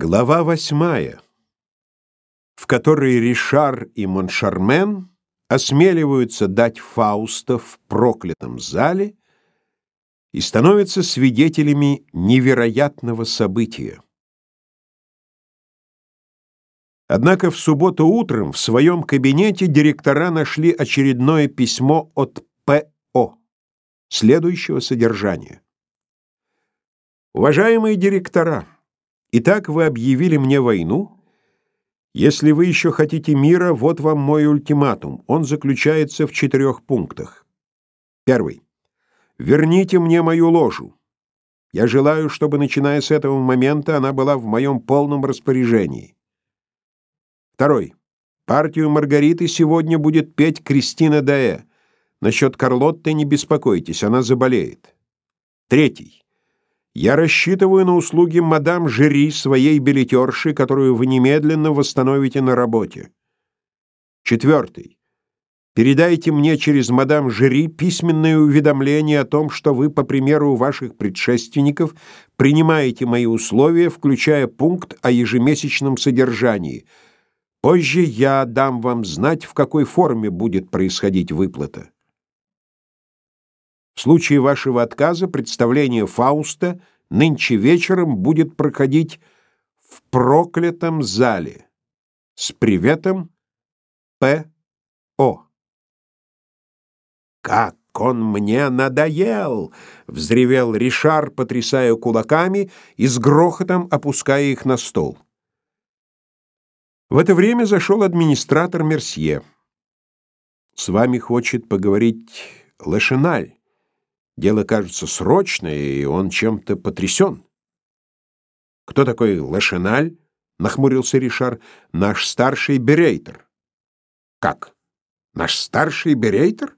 Глава восьмая, в которой Ришар и Моншармен осмеливаются дать Фауста в проклятом зале и становятся свидетелями невероятного события. Однако в субботу утром в своем кабинете директора нашли очередное письмо от П.О. следующего содержания. Уважаемые директора, Итак, вы объявили мне войну. Если вы еще хотите мира, вот вам мой ультиматум. Он заключается в четырех пунктах. Первый. Верните мне мою ложу. Я желаю, чтобы, начиная с этого момента, она была в моем полном распоряжении. Второй. Партию Маргариты сегодня будет петь Кристина Даэ. Насчет Карлотты не беспокойтесь, она заболеет. Третий. Я рассчитываю на услуги мадам Жери, своей билетерши, которую вы немедленно восстановите на работе. Четвертый. Передайте мне через мадам Жери письменное уведомление о том, что вы, по примеру ваших предшественников, принимаете мои условия, включая пункт о ежемесячном содержании. Позже я дам вам знать, в какой форме будет происходить выплата. В случае вашего отказа представление Фауста нынче вечером будет проходить в проклятом зале. С приветом, П.О. «Как он мне надоел!» — взревел Ришар, потрясая кулаками и с грохотом опуская их на стол. В это время зашел администратор Мерсье. «С вами хочет поговорить Лешеналь». Дело кажется срочное, и он чем-то потрясен. «Кто такой Лашеналь?» — нахмурился Ришар. «Наш старший берейтер». «Как? Наш старший берейтер?»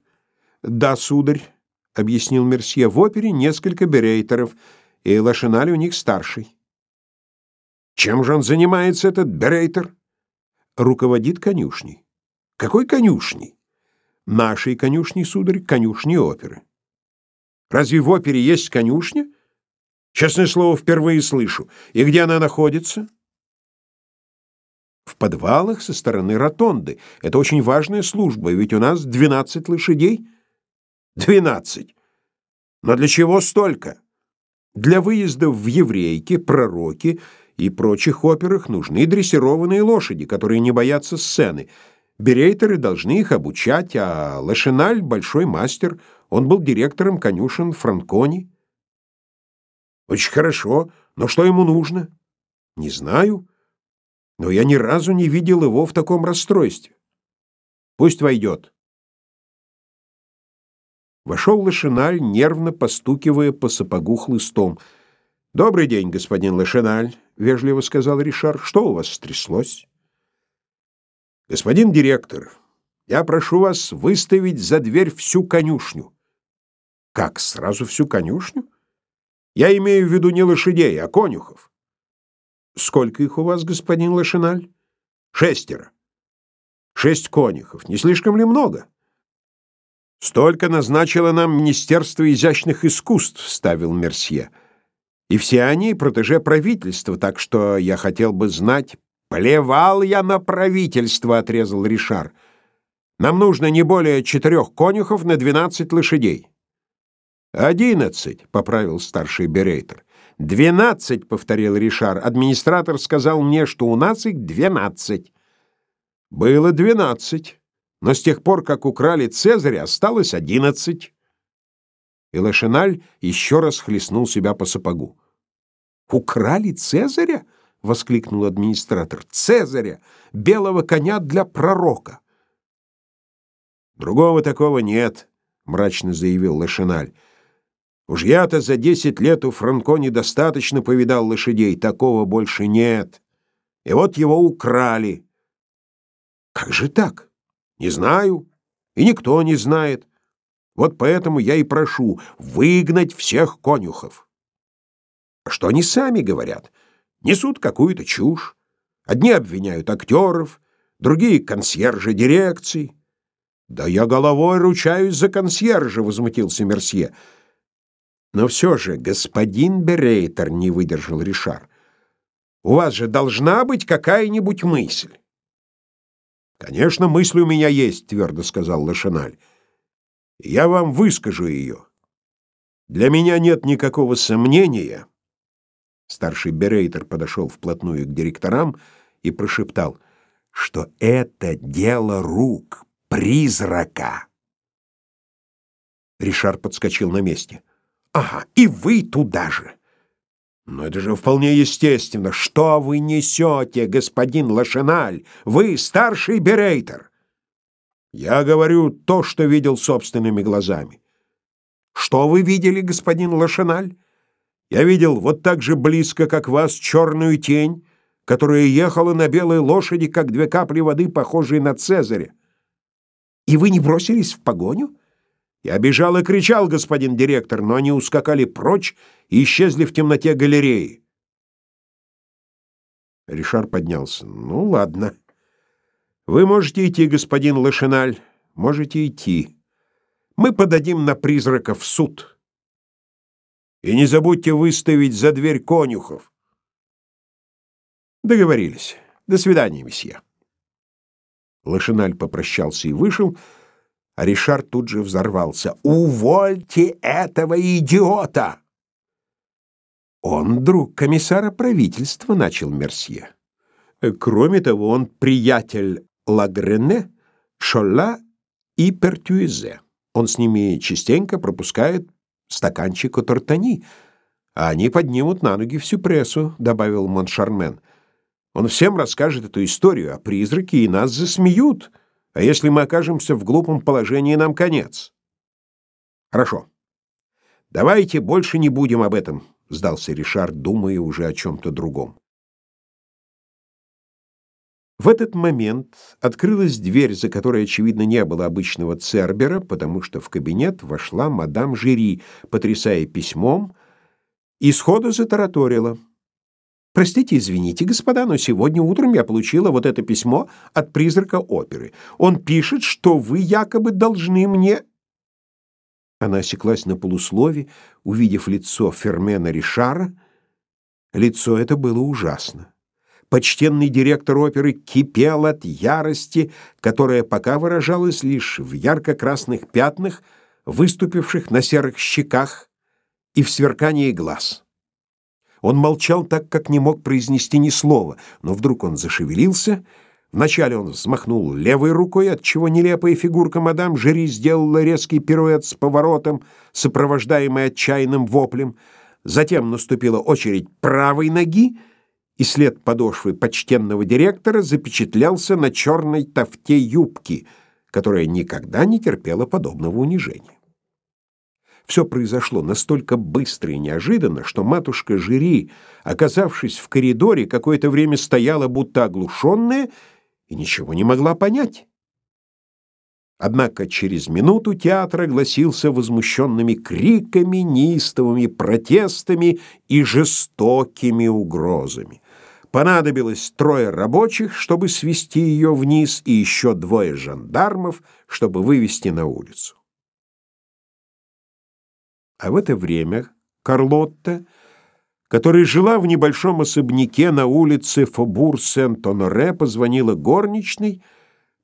«Да, сударь», — объяснил Мерсье. «В опере несколько берейтеров, и Лашеналь у них старший». «Чем же он занимается, этот берейтер?» «Руководит конюшней». «Какой конюшней?» «Нашей конюшней, сударь, конюшней оперы». Разве в опере есть конюшня? Честное слово, впервые слышу. И где она находится? В подвалах со стороны ротонды. Это очень важная служба, ведь у нас 12 лошадей. 12. Но для чего столько? Для выездов в еврейки, пророки и прочих операх нужны дрессированные лошади, которые не боятся сцены. Берейтеры должны их обучать, а Лошеналь — большой мастер — он был директором конюшен Франкони. Очень хорошо, но что ему нужно? Не знаю, но я ни разу не видел его в таком расстройстве. Пусть войдет. Вошел Лошиналь, нервно постукивая по сапогу хлыстом. «Добрый день, господин Лошиналь», — вежливо сказал Ришар. «Что у вас стряслось?» «Господин директор, я прошу вас выставить за дверь всю конюшню. Как, сразу всю конюшню? Я имею в виду не лошадей, а конюхов. Сколько их у вас, господин Лошиналь? Шестеро. Шесть конюхов. Не слишком ли много? Столько назначило нам Министерство изящных искусств, ставил Мерсье. И все они протеже правительства, так что я хотел бы знать... Плевал я на правительство, отрезал Ришар. Нам нужно не более четырех конюхов на двенадцать лошадей. «Одиннадцать», — поправил старший берейтер. «Двенадцать», — повторил Ришар. «Администратор сказал мне, что у нас их двенадцать». «Было двенадцать, но с тех пор, как украли Цезаря, осталось одиннадцать». И Лошиналь еще раз хлестнул себя по сапогу. «Украли Цезаря?» — воскликнул администратор. «Цезаря! Белого коня для пророка!» «Другого такого нет», — мрачно заявил Лошиналь. Уж я-то за десять лет у Франко недостаточно повидал лошадей, такого больше нет. И вот его украли. Как же так? Не знаю, и никто не знает. Вот поэтому я и прошу выгнать всех конюхов. А что они сами говорят? Несут какую-то чушь. Одни обвиняют актеров, другие — консьержа дирекции. «Да я головой ручаюсь за консьержа», — возмутился Мерсье. Но все же господин Берейтер не выдержал Ришар. У вас же должна быть какая-нибудь мысль. Конечно, мысль у меня есть, твердо сказал Лошаналь. Я вам выскажу ее. Для меня нет никакого сомнения. Старший берейтер подошел вплотную к директорам и прошептал, что это дело рук призрака. Ришар подскочил на месте. Ага, и вы туда же. Но это же вполне естественно. Что вы несете, господин Лошеналь? Вы старший берейтер. Я говорю то, что видел собственными глазами. Что вы видели, господин Лошеналь? Я видел вот так же близко, как вас, черную тень, которая ехала на белой лошади, как две капли воды, похожие на Цезаря. И вы не бросились в погоню? Я бежал и кричал, господин директор, но они ускакали прочь и исчезли в темноте галереи. Ришар поднялся. Ну, ладно. Вы можете идти, господин Лошеналь, можете идти. Мы подадим на призрака в суд. И не забудьте выставить за дверь конюхов. Договорились. До свидания, месье. Лошеналь попрощался и вышел, Ришар тут же взорвался. «Увольте этого идиота!» «Он друг комиссара правительства», — начал Мерсье. «Кроме того, он приятель Лагрене, Шолла и Пертюизе. Он с ними частенько пропускает стаканчик от Тортани, а они поднимут на ноги всю прессу», — добавил Моншармен. «Он всем расскажет эту историю о призраке, и нас засмеют». А если мы окажемся в глупом положении, нам конец. Хорошо. Давайте больше не будем об этом, сдался Ришар, думая уже о чем то другом. В этот момент открылась дверь, за которой очевидно не было обычного цербера, потому что в кабинет вошла мадам Жири, потрясая письмом, и сходу затараторила: Простите, извините, господа, но сегодня утром я получила вот это письмо от призрака оперы. Он пишет, что вы якобы должны мне Она осеклась на полуслове, увидев лицо Фермена Ришара. Лицо это было ужасно. Почтенный директор оперы кипел от ярости, которая пока выражалась лишь в ярко-красных пятнах, выступивших на серых щеках и в сверкании глаз. Он молчал так, как не мог произнести ни слова, но вдруг он зашевелился. Вначале он взмахнул левой рукой, отчего нелепая фигурка мадам Жери сделала резкий пируэт с поворотом, сопровождаемый отчаянным воплем. Затем наступила очередь правой ноги, и след подошвы почтенного директора запечатлялся на черной тафте юбки, которая никогда не терпела подобного унижения. Все произошло настолько быстро и неожиданно, что матушка Жири, оказавшись в коридоре, какое-то время стояла будто оглушенная и ничего не могла понять. Однако через минуту театр огласился возмущенными криками, неистовыми протестами и жестокими угрозами. Понадобилось трое рабочих, чтобы свести ее вниз, и еще двое жандармов, чтобы вывести на улицу. А в это время Карлотта, которая жила в небольшом особняке на улице Фобур-Сент-Оноре, позвонила горничной,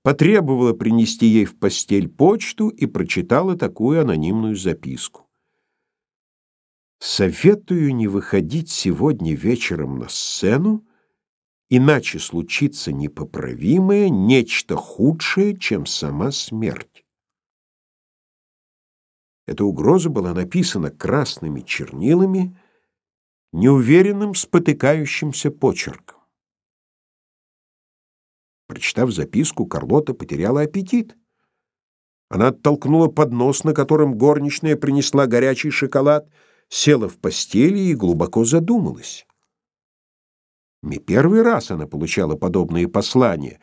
потребовала принести ей в постель почту и прочитала такую анонимную записку. «Советую не выходить сегодня вечером на сцену, иначе случится непоправимое, нечто худшее, чем сама смерть». Эта угроза была написана красными чернилами, неуверенным, спотыкающимся почерком. Прочитав записку, Карлота потеряла аппетит. Она оттолкнула поднос, на котором горничная принесла горячий шоколад, села в постели и глубоко задумалась. Не первый раз она получала подобные послания,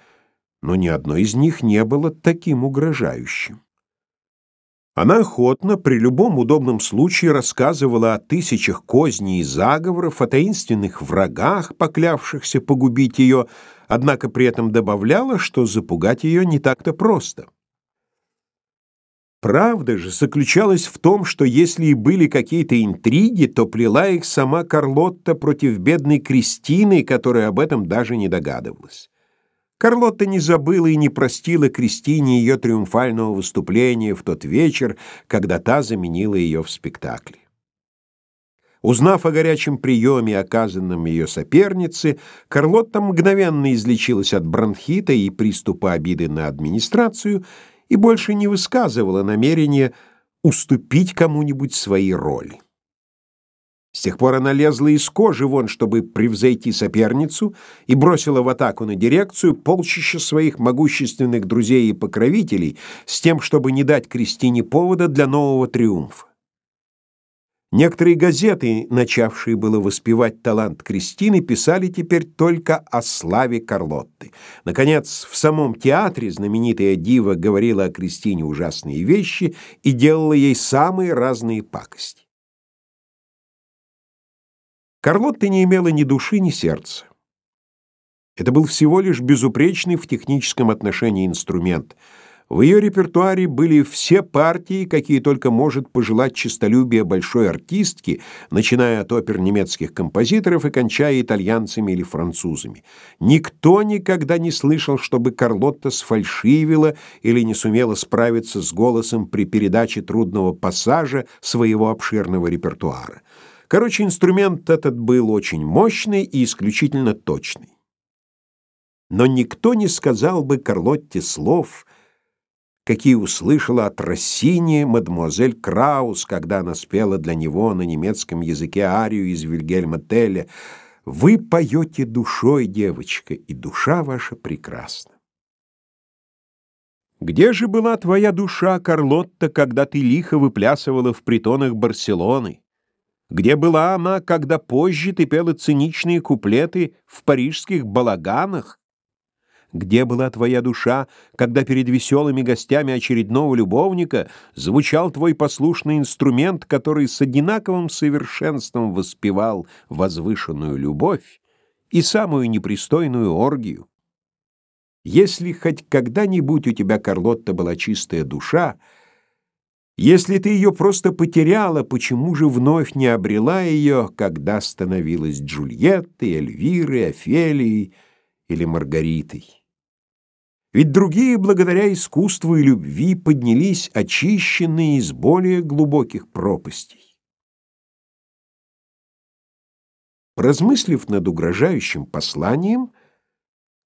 но ни одно из них не было таким угрожающим. Она охотно при любом удобном случае рассказывала о тысячах козней и заговоров, о таинственных врагах, поклявшихся погубить ее, однако при этом добавляла, что запугать ее не так-то просто. Правда же заключалась в том, что если и были какие-то интриги, то плела их сама Карлотта против бедной Кристины, которая об этом даже не догадывалась. Карлотта не забыла и не простила Кристине ее триумфального выступления в тот вечер, когда та заменила ее в спектакле. Узнав о горячем приеме, оказанном ее сопернице, Карлотта мгновенно излечилась от бронхита и приступа обиды на администрацию и больше не высказывала намерения уступить кому-нибудь свои роли. С тех пор она лезла из кожи вон, чтобы превзойти соперницу, и бросила в атаку на дирекцию полчища своих могущественных друзей и покровителей с тем, чтобы не дать Кристине повода для нового триумфа. Некоторые газеты, начавшие было воспевать талант Кристины, писали теперь только о славе Карлотты. Наконец, в самом театре знаменитая дива говорила о Кристине ужасные вещи и делала ей самые разные пакости. Карлотта не имела ни души, ни сердца. Это был всего лишь безупречный в техническом отношении инструмент. В ее репертуаре были все партии, какие только может пожелать честолюбие большой артистки, начиная от опер немецких композиторов и кончая итальянцами или французами. Никто никогда не слышал, чтобы Карлотта сфальшивила или не сумела справиться с голосом при передаче трудного пассажа своего обширного репертуара. Короче, инструмент этот был очень мощный и исключительно точный. Но никто не сказал бы Карлотте слов, какие услышала от Россини мадемуазель Краус, когда она спела для него на немецком языке арию из Вильгельма Телля «Вы поете душой, девочка, и душа ваша прекрасна». Где же была твоя душа, Карлотта, когда ты лихо выплясывала в притонах Барселоны? Где была она, когда позже ты пела циничные куплеты в парижских балаганах? Где была твоя душа, когда перед веселыми гостями очередного любовника звучал твой послушный инструмент, который с одинаковым совершенством воспевал возвышенную любовь и самую непристойную оргию? Если хоть когда-нибудь у тебя, Карлотта, была чистая душа, если ты ее просто потеряла, почему же вновь не обрела ее, когда становилась Джульеттой, Эльвирой, Офелией или Маргаритой? Ведь другие, благодаря искусству и любви, поднялись очищенные из более глубоких пропастей. Размыслив над угрожающим посланием,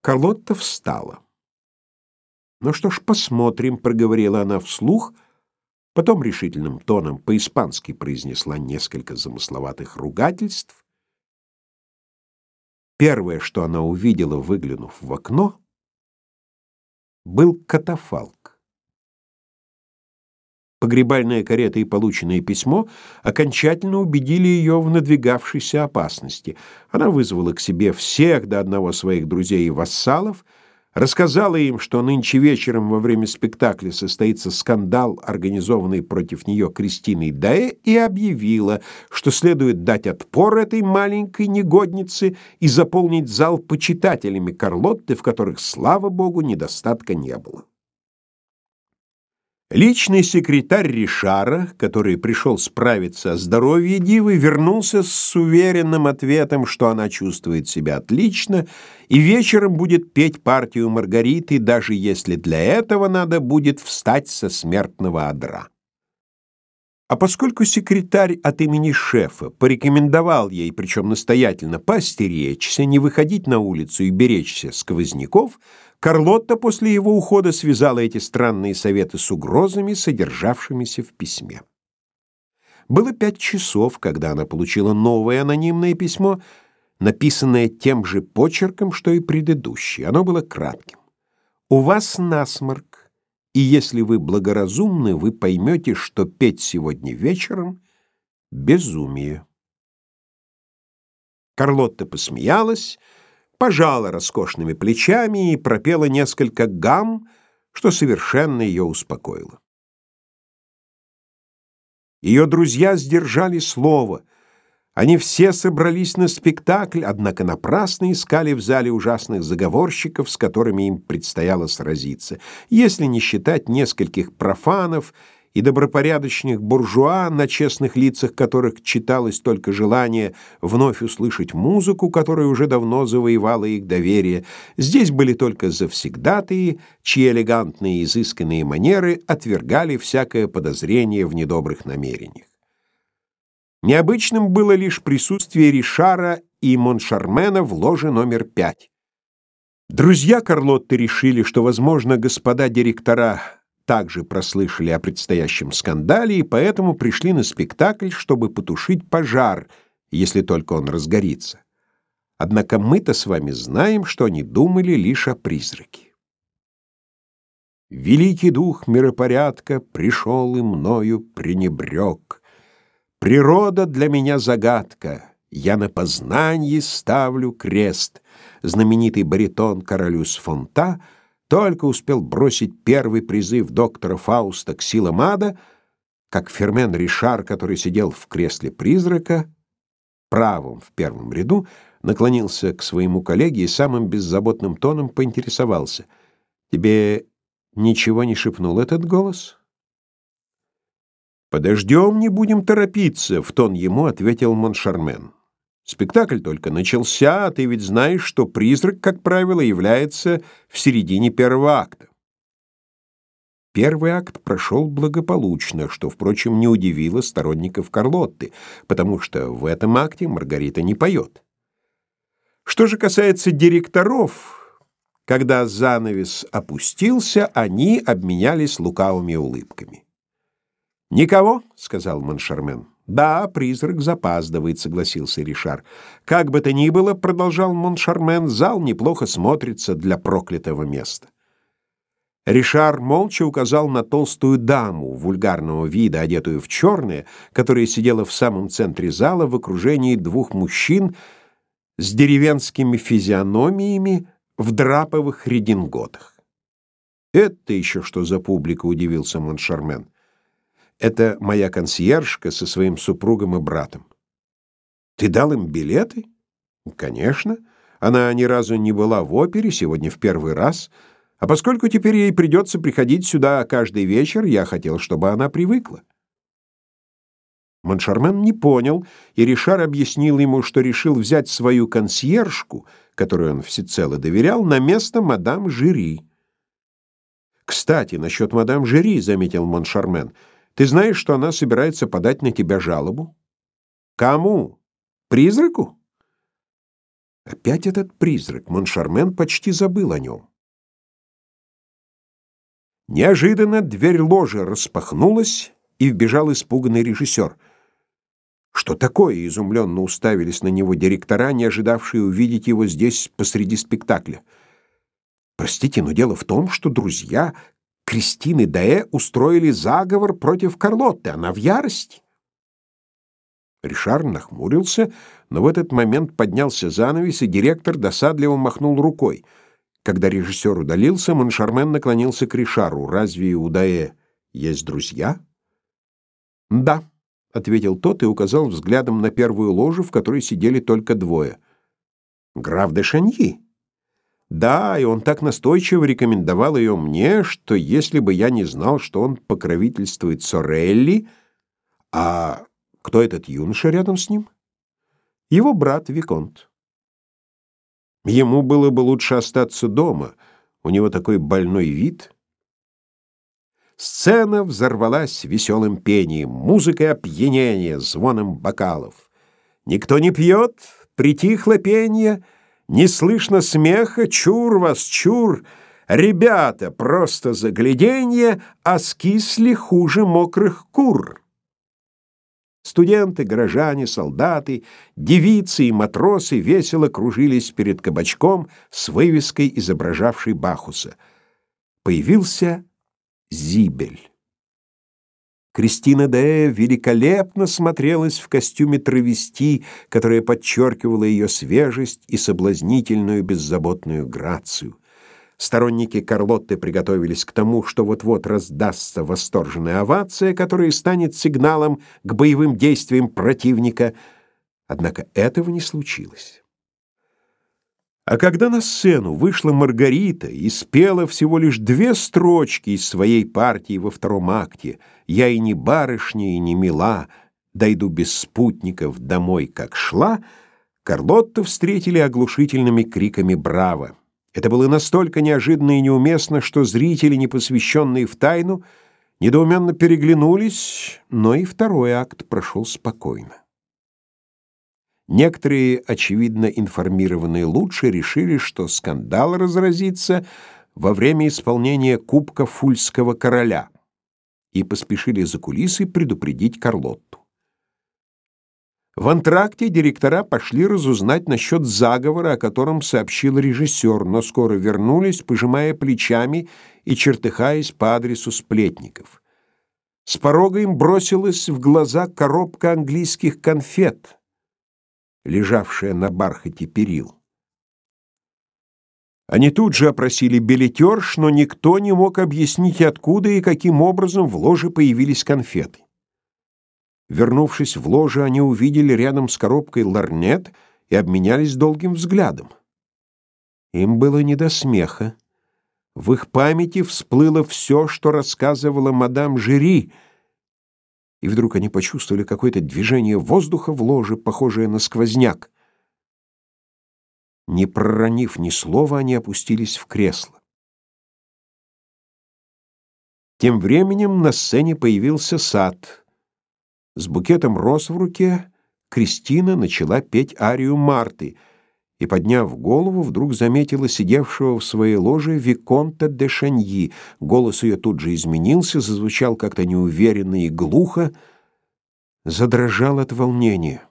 Карлотта встала. «Ну что ж, посмотрим», — проговорила она вслух — Потом решительным тоном по-испански произнесла несколько замысловатых ругательств. Первое, что она увидела, выглянув в окно, был катафалк. Погребальная карета и полученное письмо окончательно убедили ее в надвигавшейся опасности. Она вызвала к себе всех до одного своих друзей и вассалов — рассказала им, что нынче вечером во время спектакля состоится скандал, организованный против нее Кристиной Даэ, и объявила, что следует дать отпор этой маленькой негоднице и заполнить зал почитателями Карлотты, в которых, слава богу, недостатка не было. Личный секретарь Ришара, который пришел справиться о здоровье Дивы, вернулся с уверенным ответом, что она чувствует себя отлично и вечером будет петь партию Маргариты, даже если для этого надо будет встать со смертного одра. А поскольку секретарь от имени шефа порекомендовал ей, причем настоятельно, постеречься, не выходить на улицу и беречься сквозняков, Карлотта после его ухода связала эти странные советы с угрозами, содержавшимися в письме. Было пять часов, когда она получила новое анонимное письмо, написанное тем же почерком, что и предыдущее. Оно было кратким. «У вас насморк, и если вы благоразумны, вы поймете, что петь сегодня вечером — безумие». Карлотта посмеялась, пожала роскошными плечами и пропела несколько гам, что совершенно ее успокоило. Ее друзья сдержали слово. Они все собрались на спектакль, однако напрасно искали в зале ужасных заговорщиков, с которыми им предстояло сразиться, если не считать нескольких профанов и добропорядочных буржуа, на честных лицах которых читалось только желание вновь услышать музыку, которая уже давно завоевала их доверие. Здесь были только завсегдатые, чьи элегантные и изысканные манеры отвергали всякое подозрение в недобрых намерениях. Необычным было лишь присутствие Ришара и Моншармена в ложе номер пять. Друзья Карлотты решили, что, возможно, господа директора также прослышали о предстоящем скандале и поэтому пришли на спектакль, чтобы потушить пожар, если только он разгорится. Однако мы-то с вами знаем, что они думали лишь о призраке. Великий дух миропорядка пришел и мною пренебрег. Природа для меня загадка, я на познанье ставлю крест. Знаменитый баритон Королюс Фонта только успел бросить первый призыв доктора Фауста к силам ада, как Фермен Ришар, который сидел в кресле призрака, правым в первом ряду, наклонился к своему коллеге и самым беззаботным тоном поинтересовался. «Тебе ничего не шепнул этот голос?» «Подождем, не будем торопиться», — в тон ему ответил Моншармен. «Спектакль только начался, а ты ведь знаешь, что призрак, как правило, является в середине первого акта». Первый акт прошел благополучно, что, впрочем, не удивило сторонников Карлотты, потому что в этом акте Маргарита не поет. Что же касается директоров, когда занавес опустился, они обменялись лукавыми улыбками. «Никого?» — сказал Моншармен. «Да, призрак запаздывает», — согласился Ришар. «Как бы то ни было», — продолжал Моншармен, — «зал неплохо смотрится для проклятого места». Ришар молча указал на толстую даму вульгарного вида, одетую в черное, которая сидела в самом центре зала в окружении двух мужчин с деревенскими физиономиями в драповых рединготах. «Это еще что за публика?» — удивился Моншармен. Это моя консьержка со своим супругом и братом. Ты дал им билеты? Конечно. Она ни разу не была в опере, сегодня в первый раз. А поскольку теперь ей придется приходить сюда каждый вечер, я хотел, чтобы она привыкла. Моншармен не понял, и Ришар объяснил ему, что решил взять свою консьержку, которой он всецело доверял, на место мадам Жири. «Кстати, насчет мадам Жири», — заметил Моншармен, — ты знаешь, что она собирается подать на тебя жалобу? Кому? Призраку? Опять этот призрак. Моншармен почти забыл о нем. Неожиданно дверь ложи распахнулась, и вбежал испуганный режиссер. Что такое? изумленно уставились на него директора, не ожидавшие увидеть его здесь посреди спектакля. Простите, но дело в том, что друзья Кристины Даэ устроили заговор против Карлотты. Она в ярости. Ришар нахмурился, но в этот момент поднялся занавес, и директор досадливо махнул рукой. Когда режиссер удалился, Моншармен наклонился к Ришару. «Разве у Даэ есть друзья?» «Да», — ответил тот и указал взглядом на первую ложу, в которой сидели только двое. «Граф де Шаньи». Да, и он так настойчиво рекомендовал ее мне, что если бы я не знал, что он покровительствует Сорелли, а кто этот юноша рядом с ним? Его брат Виконт. Ему было бы лучше остаться дома, у него такой больной вид. Сцена взорвалась веселым пением, музыкой опьянения, звоном бокалов. Никто не пьет, притихло пение — не слышно смеха, чур вас, чур. Ребята, просто загляденье, а скисли хуже мокрых кур. Студенты, горожане, солдаты, девицы и матросы весело кружились перед кабачком с вывеской, изображавшей Бахуса. Появился Зибель. Кристина Дея великолепно смотрелась в костюме травести, которое подчеркивало ее свежесть и соблазнительную беззаботную грацию. Сторонники Карлотты приготовились к тому, что вот-вот раздастся восторженная овация, которая станет сигналом к боевым действиям противника. Однако этого не случилось. А когда на сцену вышла Маргарита и спела всего лишь две строчки из своей партии во втором акте «Я и не барышня, и не мила, дойду без спутников домой, как шла», Карлотту встретили оглушительными криками «Браво!». Это было настолько неожиданно и неуместно, что зрители, не посвященные в тайну, недоуменно переглянулись, но и второй акт прошел спокойно. Некоторые, очевидно информированные лучше, решили, что скандал разразится во время исполнения Кубка Фульского короля и поспешили за кулисы предупредить Карлотту. В антракте директора пошли разузнать насчет заговора, о котором сообщил режиссер, но скоро вернулись, пожимая плечами и чертыхаясь по адресу сплетников. С порога им бросилась в глаза коробка английских конфет — лежавшая на бархате перил. Они тут же опросили билетерш, но никто не мог объяснить, откуда и каким образом в ложе появились конфеты. Вернувшись в ложе, они увидели рядом с коробкой ларнет и обменялись долгим взглядом. Им было не до смеха. В их памяти всплыло все, что рассказывала мадам Жюри — и вдруг они почувствовали какое-то движение воздуха в ложе, похожее на сквозняк. Не проронив ни слова, они опустились в кресло. Тем временем на сцене появился сад. С букетом роз в руке Кристина начала петь арию Марты — и, подняв голову, вдруг заметила сидевшего в своей ложе Виконта де Шаньи. Голос ее тут же изменился, зазвучал как-то неуверенно и глухо, задрожал от волнения.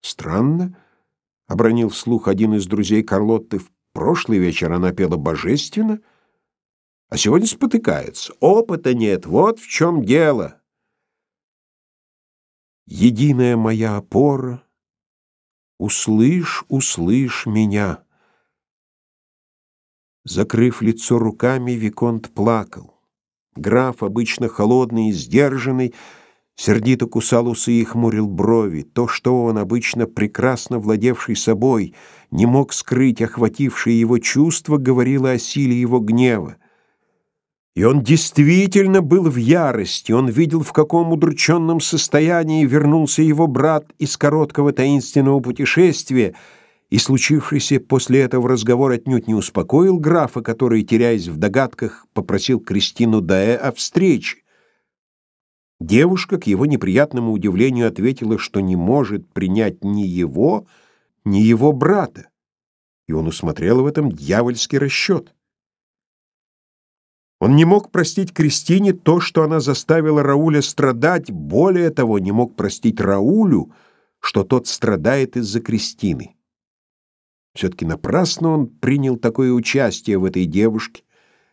«Странно», — обронил вслух один из друзей Карлотты, — «в прошлый вечер она пела божественно, а сегодня спотыкается. Опыта нет, вот в чем дело». «Единая моя опора», Услышь, услышь меня. Закрыв лицо руками, Виконт плакал. Граф, обычно холодный и сдержанный, сердито кусал усы и хмурил брови. То, что он, обычно прекрасно владевший собой, не мог скрыть охватившие его чувства, говорило о силе его гнева. И он действительно был в ярости, он видел, в каком удрученном состоянии вернулся его брат из короткого таинственного путешествия, и случившийся после этого разговор отнюдь не успокоил графа, который, теряясь в догадках, попросил Кристину Даэ о встрече. Девушка, к его неприятному удивлению, ответила, что не может принять ни его, ни его брата, и он усмотрел в этом дьявольский расчет. Он не мог простить Кристине то, что она заставила Рауля страдать, более того, не мог простить Раулю, что тот страдает из-за Кристины. Все-таки напрасно он принял такое участие в этой девушке,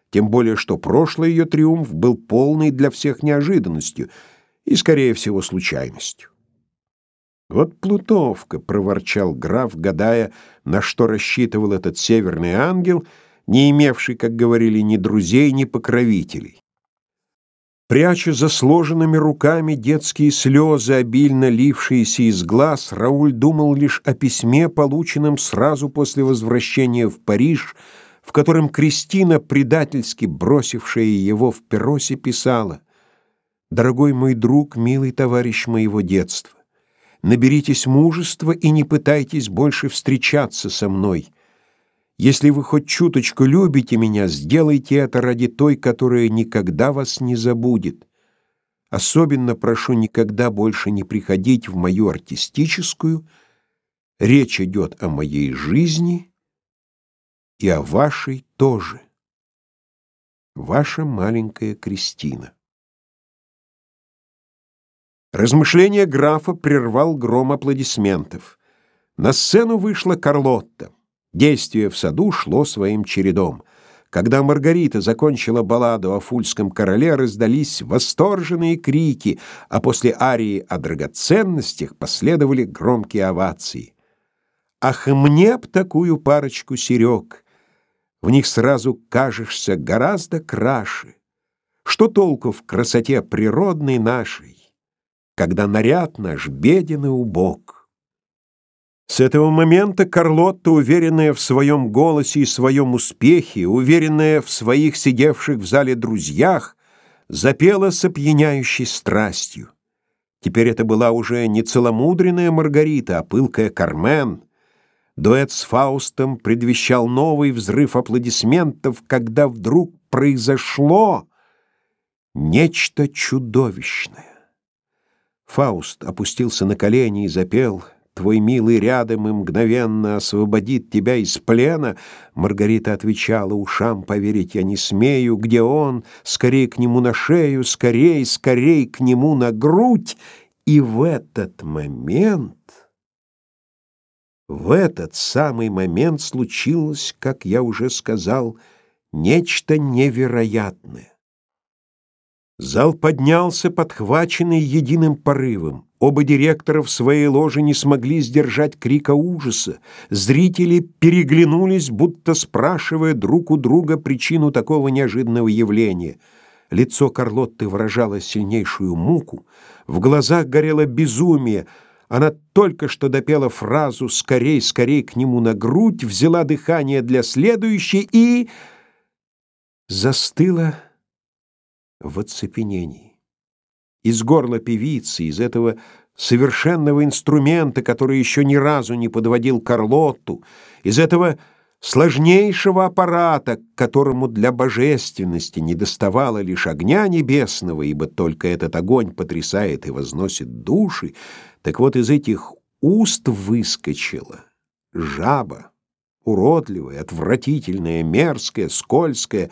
тем более что прошлый ее триумф был полный для всех неожиданностью и, скорее всего, случайностью. «Вот плутовка», — проворчал граф, гадая, на что рассчитывал этот северный ангел — не имевший, как говорили, ни друзей, ни покровителей. Пряча за сложенными руками детские слезы, обильно лившиеся из глаз, Рауль думал лишь о письме, полученном сразу после возвращения в Париж, в котором Кристина, предательски бросившая его в Перосе, писала «Дорогой мой друг, милый товарищ моего детства, наберитесь мужества и не пытайтесь больше встречаться со мной». Если вы хоть чуточку любите меня, сделайте это ради той, которая никогда вас не забудет. Особенно прошу никогда больше не приходить в мою артистическую. Речь идет о моей жизни и о вашей тоже. Ваша маленькая Кристина. Размышление графа прервал гром аплодисментов. На сцену вышла Карлотта. Действие в саду шло своим чередом. Когда Маргарита закончила балладу о фульском короле, раздались восторженные крики, а после арии о драгоценностях последовали громкие овации. «Ах, мне б такую парочку серег! В них сразу кажешься гораздо краше. Что толку в красоте природной нашей, когда наряд наш беден и убог?» С этого момента Карлотта, уверенная в своем голосе и своем успехе, уверенная в своих сидевших в зале друзьях, запела с опьяняющей страстью. Теперь это была уже не целомудренная Маргарита, а пылкая Кармен. Дуэт с Фаустом предвещал новый взрыв аплодисментов, когда вдруг произошло нечто чудовищное. Фауст опустился на колени и запел «Твой милый рядом и мгновенно освободит тебя из плена». Маргарита отвечала «Ушам поверить я не смею, где он? Скорей к нему на шею, скорей, скорей к нему на грудь». И в этот момент, в этот самый момент случилось, как я уже сказал, нечто невероятное. Зал поднялся, подхваченный единым порывом. Оба директора в своей ложе не смогли сдержать крика ужаса. Зрители переглянулись, будто спрашивая друг у друга причину такого неожиданного явления. Лицо Карлотты выражало сильнейшую муку, в глазах горело безумие. Она только что допела фразу «скорей, скорей к нему на грудь», взяла дыхание для следующей и... застыла в оцепенении. Из горла певицы, из этого совершенного инструмента, который еще ни разу не подводил Карлотту, из этого сложнейшего аппарата, которому для божественности не доставало лишь огня небесного, ибо только этот огонь потрясает и возносит души, так вот из этих уст выскочила жаба, уродливая, отвратительная, мерзкая, скользкая,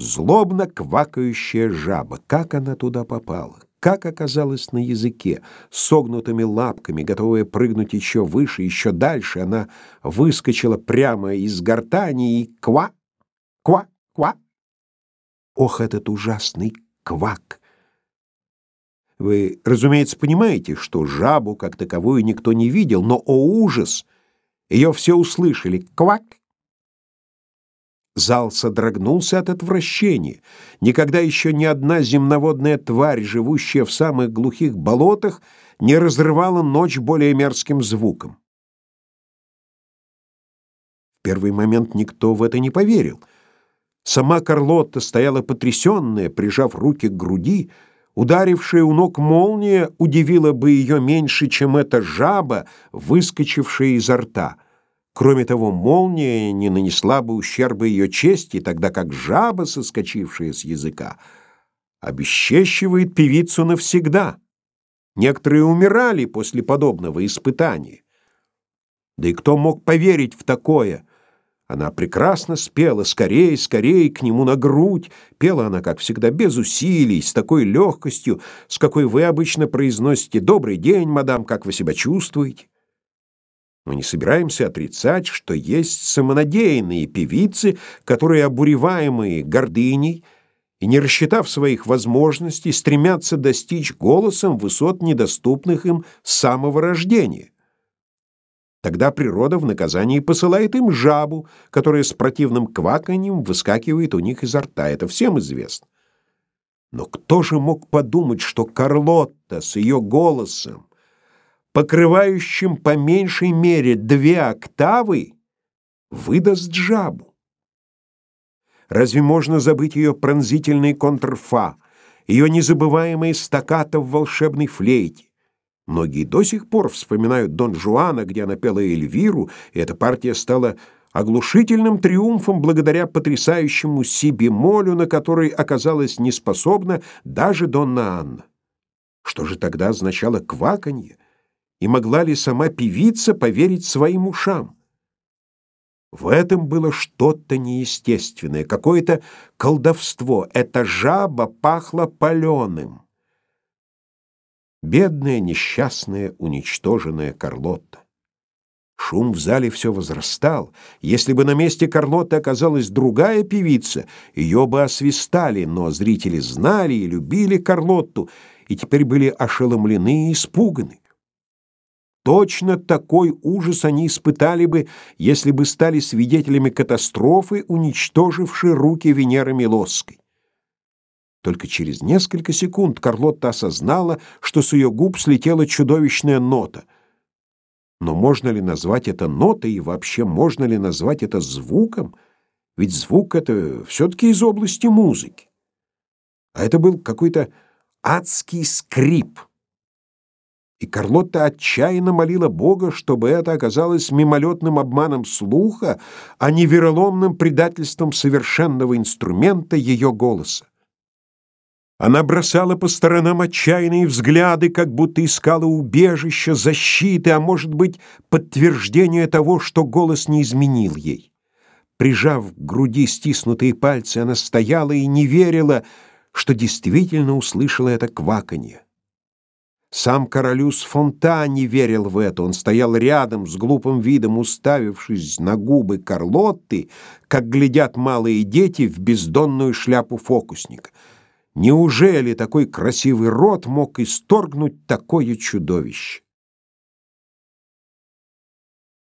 Злобно квакающая жаба. Как она туда попала? Как оказалась на языке, согнутыми лапками, готовая прыгнуть еще выше, еще дальше, она выскочила прямо из гортани и ква, ква, ква. Ох, этот ужасный квак! Вы, разумеется, понимаете, что жабу как таковую никто не видел, но, о ужас, ее все услышали. Квак, Зал содрогнулся от отвращения. Никогда еще ни одна земноводная тварь, живущая в самых глухих болотах, не разрывала ночь более мерзким звуком. В первый момент никто в это не поверил. Сама Карлотта стояла потрясенная, прижав руки к груди, Ударившая у ног молния удивила бы ее меньше, чем эта жаба, выскочившая изо рта — Кроме того, молния не нанесла бы ущерба ее чести, тогда как жаба, соскочившая с языка, обесчещивает певицу навсегда. Некоторые умирали после подобного испытания. Да и кто мог поверить в такое? Она прекрасно спела, скорее, скорее к нему на грудь. Пела она, как всегда, без усилий, с такой легкостью, с какой вы обычно произносите «Добрый день, мадам, как вы себя чувствуете?» Мы не собираемся отрицать, что есть самонадеянные певицы, которые, обуреваемые гордыней и не рассчитав своих возможностей, стремятся достичь голосом высот, недоступных им с самого рождения. Тогда природа в наказании посылает им жабу, которая с противным кваканьем выскакивает у них изо рта. Это всем известно. Но кто же мог подумать, что Карлотта с ее голосом покрывающим по меньшей мере две октавы, выдаст жабу. Разве можно забыть ее пронзительный контрфа, ее незабываемые стаккато в волшебной флейте? Многие до сих пор вспоминают Дон Жуана, где она пела Эльвиру, и эта партия стала оглушительным триумфом благодаря потрясающему си-бемолю, на который оказалась неспособна даже Донна Анна. Что же тогда означало кваканье? И могла ли сама певица поверить своим ушам? В этом было что-то неестественное, какое-то колдовство. Эта жаба пахла паленым. Бедная, несчастная, уничтоженная Карлотта. Шум в зале все возрастал. Если бы на месте Карлотты оказалась другая певица, ее бы освистали, но зрители знали и любили Карлотту, и теперь были ошеломлены и испуганы. Точно такой ужас они испытали бы, если бы стали свидетелями катастрофы, уничтожившей руки Венеры Милосской. Только через несколько секунд Карлотта осознала, что с ее губ слетела чудовищная нота. Но можно ли назвать это нотой и вообще можно ли назвать это звуком? Ведь звук — это все-таки из области музыки. А это был какой-то адский скрип. И Карлотта отчаянно молила Бога, чтобы это оказалось мимолетным обманом слуха, а не вероломным предательством совершенного инструмента ее голоса. Она бросала по сторонам отчаянные взгляды, как будто искала убежища, защиты, а может быть, подтверждение того, что голос не изменил ей. Прижав к груди стиснутые пальцы, она стояла и не верила, что действительно услышала это кваканье. Сам Королюс Фонта не верил в это. Он стоял рядом, с глупым видом уставившись на губы Карлотты, как глядят малые дети в бездонную шляпу фокусника — Неужели такой красивый рот мог исторгнуть такое чудовище?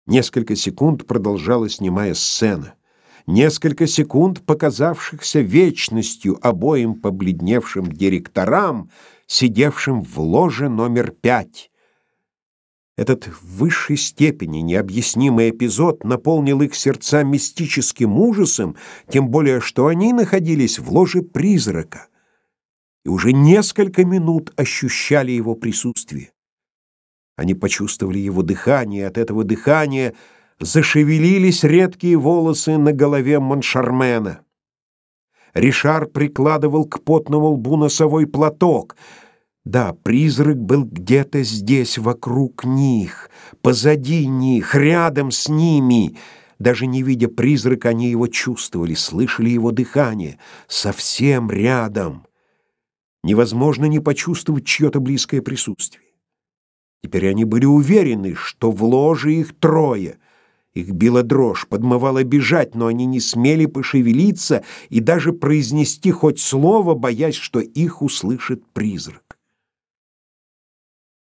Несколько секунд продолжалась немая сцена. Несколько секунд, показавшихся вечностью обоим побледневшим директорам, сидевшим в ложе номер пять. Этот в высшей степени необъяснимый эпизод наполнил их сердца мистическим ужасом, тем более что они находились в ложе призрака и уже несколько минут ощущали его присутствие. Они почувствовали его дыхание, от этого дыхания зашевелились редкие волосы на голове Моншармена. Ришар прикладывал к потному лбу носовой платок. Да, призрак был где-то здесь, вокруг них, позади них, рядом с ними. Даже не видя призрака, они его чувствовали, слышали его дыхание. Совсем рядом невозможно не почувствовать чье-то близкое присутствие. Теперь они были уверены, что в ложе их трое. Их била дрожь, подмывала бежать, но они не смели пошевелиться и даже произнести хоть слово, боясь, что их услышит призрак.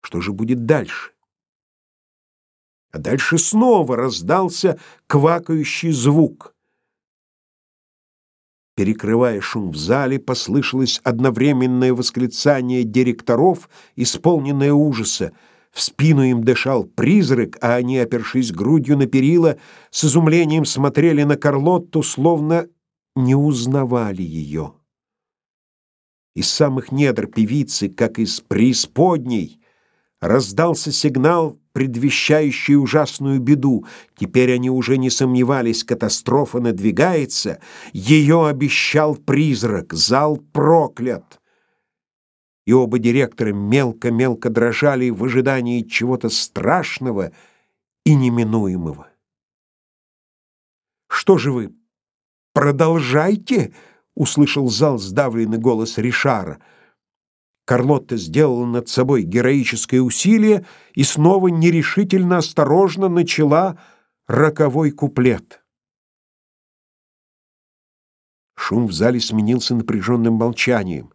Что же будет дальше? А дальше снова раздался квакающий звук. Перекрывая шум в зале, послышалось одновременное восклицание директоров, исполненное ужаса. В спину им дышал призрак, а они, опершись грудью на перила, с изумлением смотрели на Карлотту, словно не узнавали ее. Из самых недр певицы, как из преисподней, раздался сигнал предвещающий ужасную беду. Теперь они уже не сомневались, катастрофа надвигается. Ее обещал призрак, зал проклят. И оба директора мелко-мелко дрожали в ожидании чего-то страшного и неминуемого. «Что же вы, продолжайте?» — услышал зал сдавленный голос Ришара — Карлотта сделала над собой героическое усилие и снова нерешительно осторожно начала роковой куплет. Шум в зале сменился напряженным молчанием.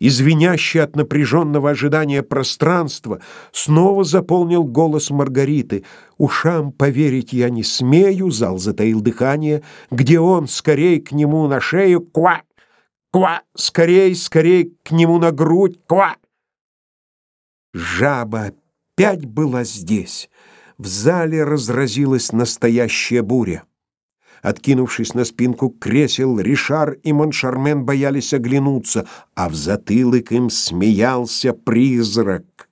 Извинящий от напряженного ожидания пространство снова заполнил голос Маргариты. «Ушам поверить я не смею», — зал затаил дыхание, «где он, скорей к нему на шею, ква!» Ква! Скорей, скорей к нему на грудь! Ква!» Жаба опять была здесь. В зале разразилась настоящая буря. Откинувшись на спинку кресел, Ришар и Моншармен боялись оглянуться, а в затылок им смеялся призрак.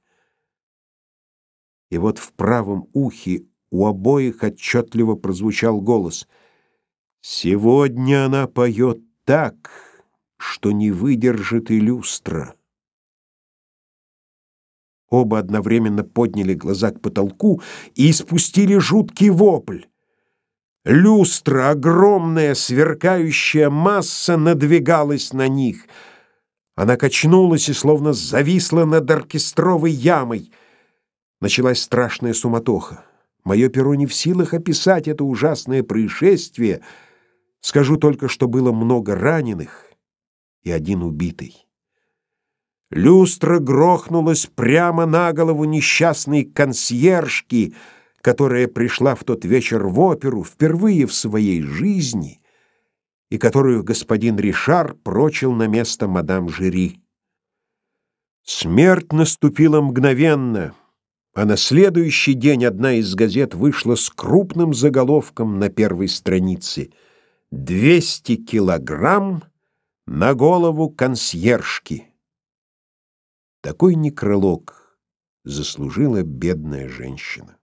И вот в правом ухе у обоих отчетливо прозвучал голос. «Сегодня она поет так, что не выдержит и люстра. Оба одновременно подняли глаза к потолку и испустили жуткий вопль. Люстра, огромная сверкающая масса, надвигалась на них. Она качнулась и словно зависла над оркестровой ямой. Началась страшная суматоха. Мое перо не в силах описать это ужасное происшествие. Скажу только, что было много раненых и один убитый. Люстра грохнулась прямо на голову несчастной консьержки, которая пришла в тот вечер в оперу впервые в своей жизни и которую господин Ришар прочил на место мадам Жюри. Смерть наступила мгновенно. А на следующий день одна из газет вышла с крупным заголовком на первой странице «200 килограмм на голову консьержки». Такой некролог заслужила бедная женщина.